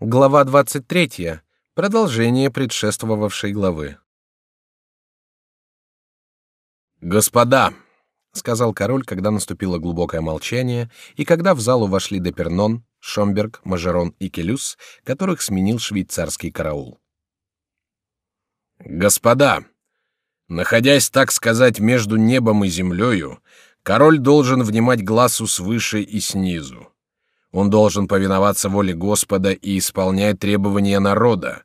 Глава 23. Продолжение предшествовавшей главы. Господа, сказал король, когда наступило глубокое молчание и когда в залу вошли Депернон, Шомберг, Мажерон и Келюс, которых сменил швейцарский караул. Господа, находясь, так сказать, между небом и землею, король должен внимать глазу свыше и снизу. Он должен повиноваться воле Господа и исполнять требования народа.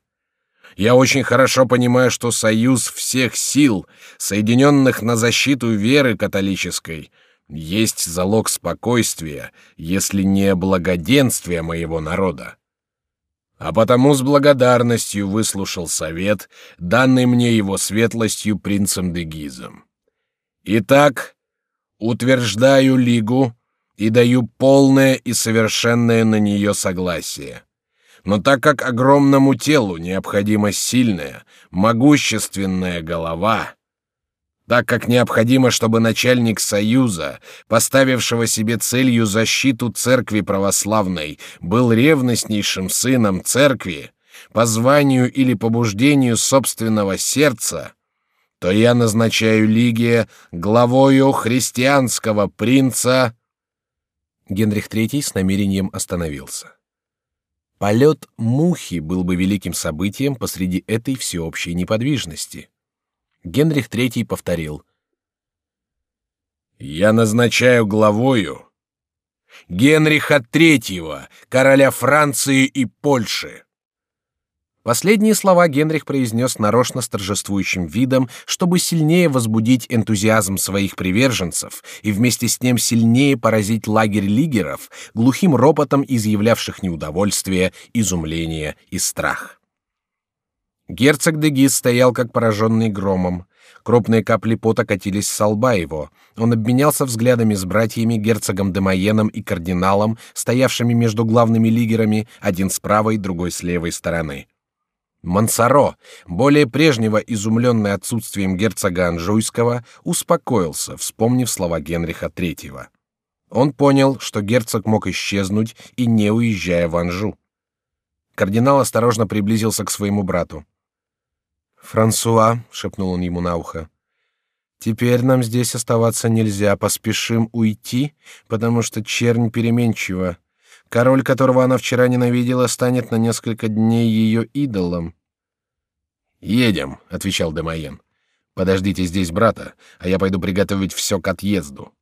Я очень хорошо понимаю, что союз всех сил, соединенных на защиту веры католической, есть залог спокойствия, если не благоденствия моего народа. А потому с благодарностью выслушал совет, данный мне его светлостью принцем де Гизом. Итак, утверждаю лигу, и даю полное и совершенное на нее согласие. Но так как огромному телу необходима сильная, могущественная голова, так как необходимо, чтобы начальник союза, поставившего себе целью защиту церкви православной, был ревностнейшим сыном церкви, по званию или побуждению собственного сердца, то я назначаю Лигия главою христианского принца Генрих III с намерением остановился. Полет мухи был бы великим событием посреди этой всеобщей неподвижности. Генрих III повторил: "Я назначаю главою Генриха III, короля Франции и Польши". Последние слова Генрих произнес нарочно с торжествующим видом, чтобы сильнее возбудить энтузиазм своих приверженцев и вместе с ним сильнее поразить лагерь лигеров, глухим ропотом изъявлявших неудовольствие, изумление и страх. Герцог де Гиз стоял как пораженный громом. Крупные капли пота катились с лба его. Он обменялся взглядами с братьями герцогом де Майеном и кардиналом, стоявшими между главными лигерами, один с правой, другой с левой стороны. Мансаро, более прежнего изумленный отсутствием герцога Анжуйского, успокоился, вспомнив слова Генриха III. Он понял, что герцог мог исчезнуть и не уезжая в Анжу. Кардинал осторожно приблизился к своему брату. Франсуа, шепнул он ему на ухо, теперь нам здесь оставаться нельзя, поспешим уйти, потому что чернь переменчива. Король, которого она вчера ненавидела, станет на несколько дней ее идолом. Едем, отвечал Демоен. Подождите здесь брата, а я пойду приготовить все к отъезду.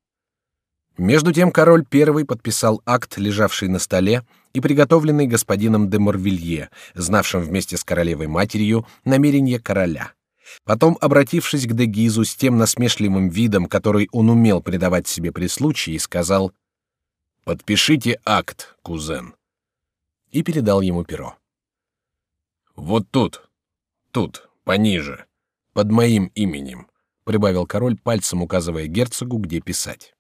Между тем король первый подписал акт, лежавший на столе и приготовленный господином де Морвилье, знавшим вместе с королевой матерью намерение короля. Потом, обратившись к де Гизу с тем насмешливым видом, который он умел придавать себе при случае, сказал: Подпишите акт, кузен. И передал ему перо. Вот тут, тут, пониже, под моим именем, прибавил король пальцем, указывая герцогу, где писать.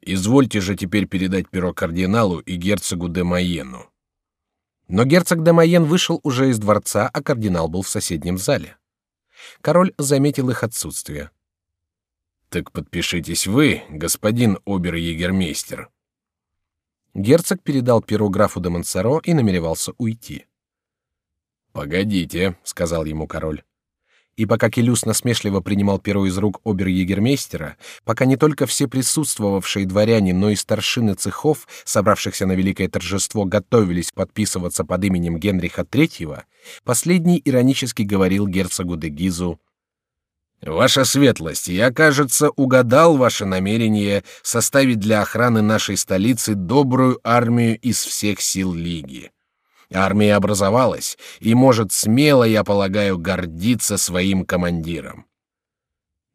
Извольте же теперь передать перо кардиналу и герцогу де Майену. Но герцог де Майен вышел уже из дворца, а кардинал был в соседнем зале. Король заметил их отсутствие. Так подпишитесь вы, господин обер-егермейстер, Герцог передал перо графу де Монсоро и намеревался уйти. Погодите, сказал ему король. И пока Келюс насмешливо принимал перо из рук обер-егермейстера, пока не только все присутствовавшие дворяне, но и старшины цехов, собравшихся на великое торжество, готовились подписываться под именем Генриха III, последний иронически говорил герцогу де Гизу: Ваша светлость, я, кажется, угадал ваше намерение составить для охраны нашей столицы добрую армию из всех сил лиги. Армия образовалась и может смело, я полагаю, гордиться своим командиром.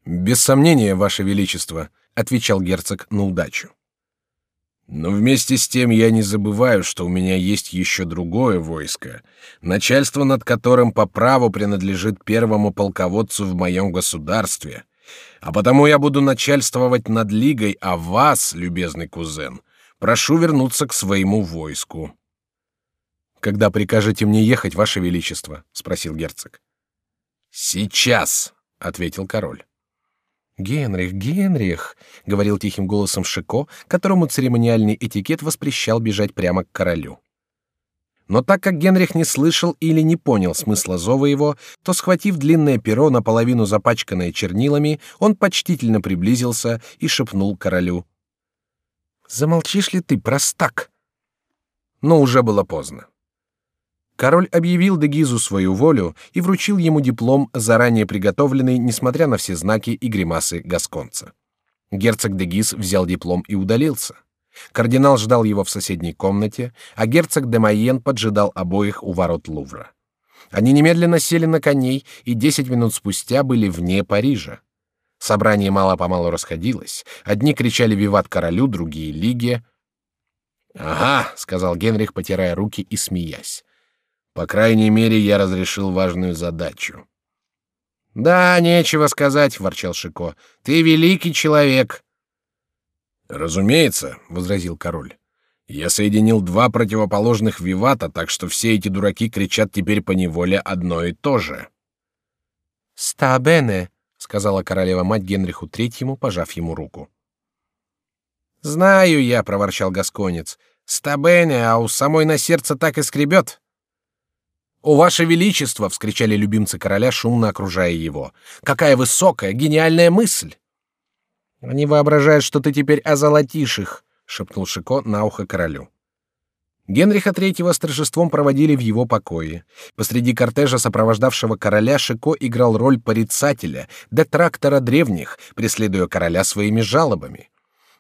Без сомнения, ваше величество, отвечал герцог на удачу. Но вместе с тем я не забываю, что у меня есть еще другое войско, начальство над которым по праву принадлежит первому полководцу в моем государстве, а потому я буду начальствовать над лигой, а вас, любезный кузен, прошу вернуться к своему войску. Когда прикажете мне ехать, ваше величество? – спросил герцог. Сейчас, ответил король. Генрих, Генрих, говорил тихим голосом Шико, которому церемониальный этикет воспрещал бежать прямо к королю. Но так как Генрих не слышал или не понял смысла зова его, то, схватив длинное перо, наполовину запачканное чернилами, он почтительно приблизился и шепнул королю. «Замолчишь ли ты, простак?» Но уже было поздно. Король объявил Дегизу свою волю и вручил ему диплом, заранее приготовленный, несмотря на все знаки и гримасы гасконца. Герцог Дегиз взял диплом и удалился. Кардинал ждал его в соседней комнате, а герцог де Майен поджидал обоих у ворот Лувра. Они немедленно сели на коней и десять минут спустя были вне Парижа. Собрание мало-помалу расходилось. Одни кричали «Виват королю», другие — «Лиге». «Ага», — сказал Генрих, потирая руки и смеясь. «По крайней мере, я разрешил важную задачу». «Да, нечего сказать», — ворчал Шико. «Ты великий человек. Разумеется, возразил король. Я соединил два противоположных вивата, так что все эти дураки кричат теперь по неволе одно и то же. Стабене, сказала королева мать Генриху Третьему, пожав ему руку. Знаю я, проворчал гасконец. Стабене, а у самой на сердце так и скребет. «О, ваше величество!» — вскричали любимцы короля, шумно окружая его. «Какая высокая, гениальная мысль!» Они воображают, что ты теперь озолотишь их, шепнул Шико на ухо королю. Генриха III с торжеством проводили в его покое. Посреди кортежа, сопровождавшего короля, Шико играл роль порицателя, детрактора древних, преследуя короля своими жалобами.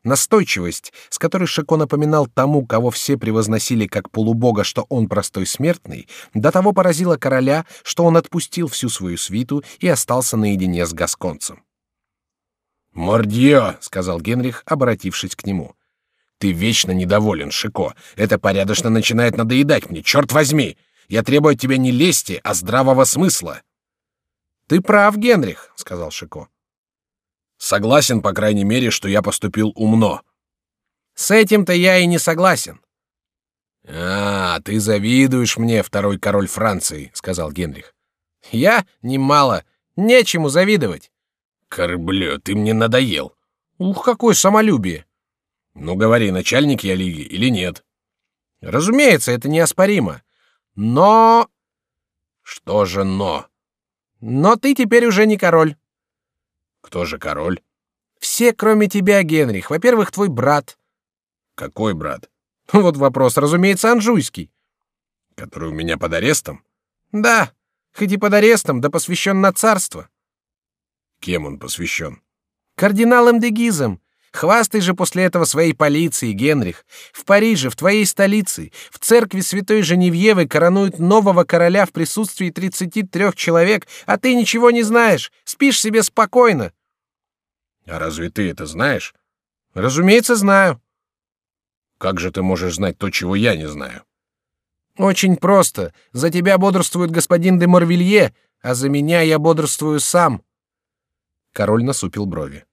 Настойчивость, с которой Шико напоминал тому, кого все превозносили как полубога, что он простой смертный, до того поразила короля, что он отпустил всю свою свиту и остался наедине с гасконцем. «Мордье!» — сказал Генрих, обратившись к нему. «Ты вечно недоволен, Шико. Это порядочно начинает надоедать мне, черт возьми! Я требую от тебя не лести, а здравого смысла!» «Ты прав, Генрих», — сказал Шико. «Согласен, по крайней мере, что я поступил умно». «С этим-то я и не согласен». «А, ты завидуешь мне, второй король Франции», — сказал Генрих. «Я? Немало. Нечему завидовать. Корблё, ты мне надоел. Ух, какое самолюбие. Ну говори, начальник я лиги или нет? Разумеется, это неоспоримо. Но... Что же но? Но ты теперь уже не король. Кто же король? Все, кроме тебя, Генрих. Во-первых, твой брат. Какой брат? Вот вопрос, разумеется, Анжуйский. Который у меня под арестом? Да, хоть и под арестом, да посвящен на царство. Кем он посвящен? Кардиналом де Гизом. Хвастай же после этого своей полиции, Генрих. В Париже, в твоей столице, в церкви Святой Женевьевы коронуют нового короля в присутствии тридцати трех человек, а ты ничего не знаешь, спишь себе спокойно. А разве ты это знаешь? Разумеется, знаю. Как же ты можешь знать то, чего я не знаю? Очень просто. За тебя бодрствует господин де Морвилье, а за меня я бодрствую сам. Король насупил брови.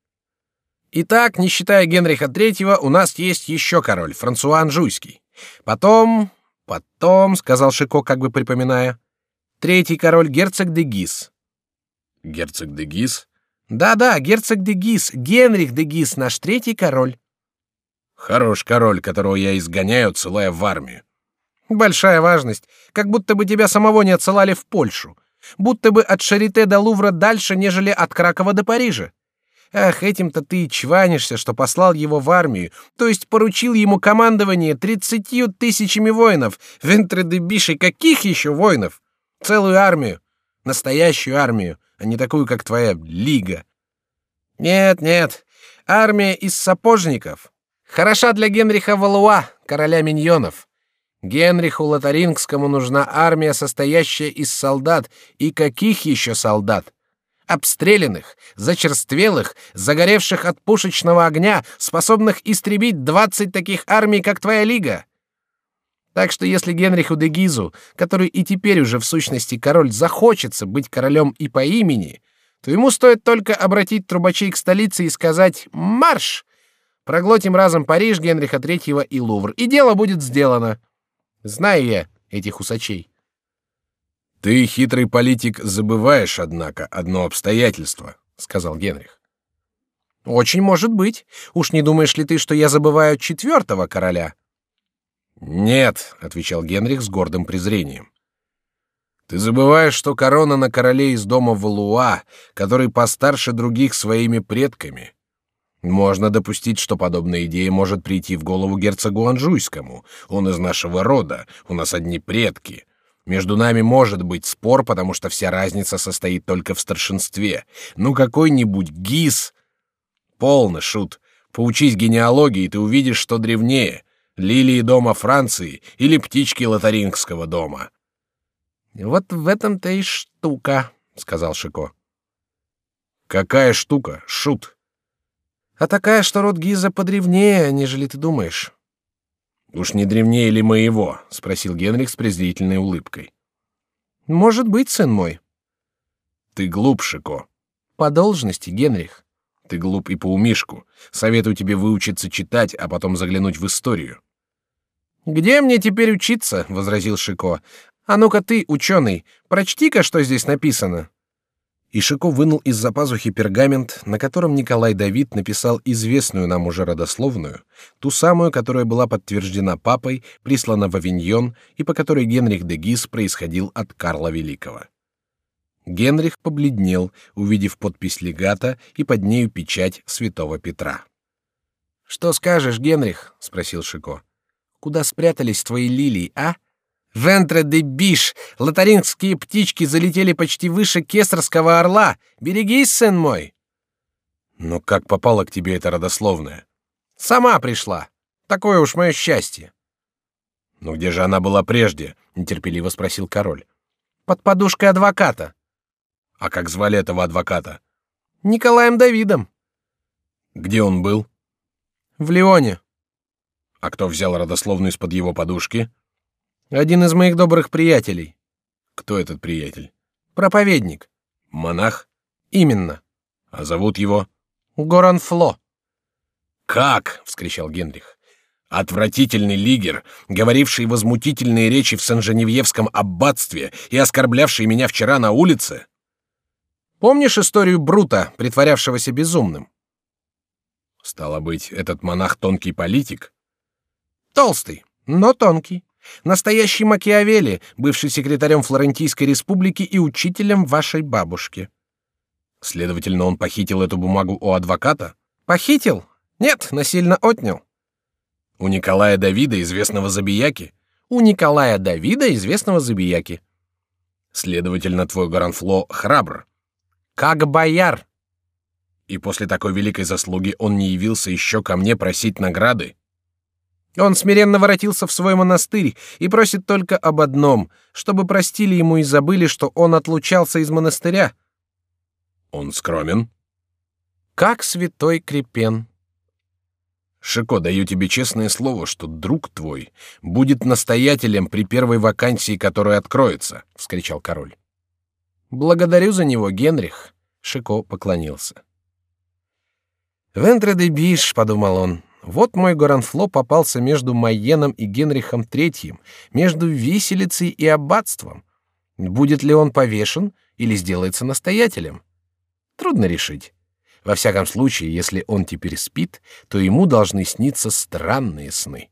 Итак, не считая Генриха III, у нас есть еще король, Франсуа Анжуйский. Потом, потом, сказал Шико, как бы припоминая, третий король герцог де Гис. Герцог де Гис? Да-да, герцог де Гис, Генрих де Гис, наш третий король. Хорош король, которого я изгоняю, отсылая в армию. Большая важность, как будто бы тебя самого не отсылали в Польшу будто бы от Шарите до Лувра дальше, нежели от Кракова до Парижа. Ах, этим-то ты и чванишься, что послал его в армию, то есть поручил ему командование тридцатью тысячами воинов. Вентре де каких еще воинов? Целую армию, настоящую армию, а не такую, как твоя лига. Нет, нет, армия из сапожников. Хороша для Генриха Валуа, короля миньонов. Генриху Лотарингскому нужна армия, состоящая из солдат, и каких еще солдат? Обстрелянных, зачерствелых, загоревших от пушечного огня, способных истребить двадцать таких армий, как твоя лига. Так что если Генриху де Гизу, который и теперь уже в сущности король, захочется быть королем и по имени, то ему стоит только обратить трубачей к столице и сказать «Марш!» Проглотим разом Париж, Генриха Третьего и Лувр, и дело будет сделано. Знаю я этих усачей. Ты, хитрый политик, забываешь, однако, одно обстоятельство, сказал Генрих. Очень может быть. Уж не думаешь ли ты, что я забываю четвертого короля? Нет, отвечал Генрих с гордым презрением. Ты забываешь, что корона на короле из дома Валуа, который постарше других своими предками. Можно допустить, что подобная идея может прийти в голову герцогу Анжуйскому. Он из нашего рода, у нас одни предки. Между нами может быть спор, потому что вся разница состоит только в старшинстве. Ну какой-нибудь гис... Полно, шут. Поучись генеалогии, ты увидишь, что древнее. Лилии дома Франции или птички Лотарингского дома. Вот в этом-то и штука, сказал Шико. Какая штука, шут? А такая, что род Гиза подревнее, нежели ты думаешь. Уж не древнее ли моего? спросил Генрих с презрительной улыбкой. Может быть, сын мой. Ты глуп, Шико. По должности, Генрих. Ты глуп и по умишку. Советую тебе выучиться читать, а потом заглянуть в историю. Где мне теперь учиться? возразил Шико. А ну-ка ты, ученый, прочти-ка, что здесь написано. И Шико вынул из-за пазухи пергамент, на котором Николай Давид написал известную нам уже родословную, ту самую, которая была подтверждена папой, прислана в Авиньон и по которой Генрих де Гиз происходил от Карла Великого. Генрих побледнел, увидев подпись легата и под нею печать святого Петра. Что скажешь, Генрих? – спросил Шико. Куда спрятались твои лилии, а? Вентре де биш, лотарингские птички залетели почти выше кесарского орла. Берегись, сын мой. Но как попало к тебе это родословное? Сама пришла. Такое уж мое счастье. Но где же она была прежде? нетерпеливо спросил король. Под подушкой адвоката. А как звали этого адвоката? Николаем Давидом. Где он был? В Лионе. А кто взял родословную из-под его подушки? Один из моих добрых приятелей. Кто этот приятель? Проповедник. Монах? Именно. А зовут его? Горанфло. Как? вскричал Генрих. Отвратительный лигер, говоривший возмутительные речи в Сен-Женевьевском аббатстве и оскорблявший меня вчера на улице. Помнишь историю Брута, притворявшегося безумным? Стало быть, этот монах тонкий политик? Толстый, но тонкий. Настоящий Макиавелли, бывший секретарем Флорентийской республики и учителем вашей бабушки. Следовательно, он похитил эту бумагу у адвоката? Похитил? Нет, насильно отнял. У Николая Давида, известного забияки? У Николая Давида, известного забияки. Следовательно, твой Гаранфло храбр. Как бояр. И после такой великой заслуги он не явился еще ко мне просить награды. Он смиренно воротился в свой монастырь и просит только об одном, чтобы простили ему и забыли, что он отлучался из монастыря. Он скромен? Как святой Крепен. Шико, даю тебе честное слово, что друг твой будет настоятелем при первой вакансии, которая откроется, – вскричал король. Благодарю за него, Генрих. Шико поклонился. Вентре де Биш, подумал он, вот мой Горанфло попался между Майеном и Генрихом III, между виселицей и аббатством. Будет ли он повешен или сделается настоятелем? Трудно решить. Во всяком случае, если он теперь спит, то ему должны сниться странные сны.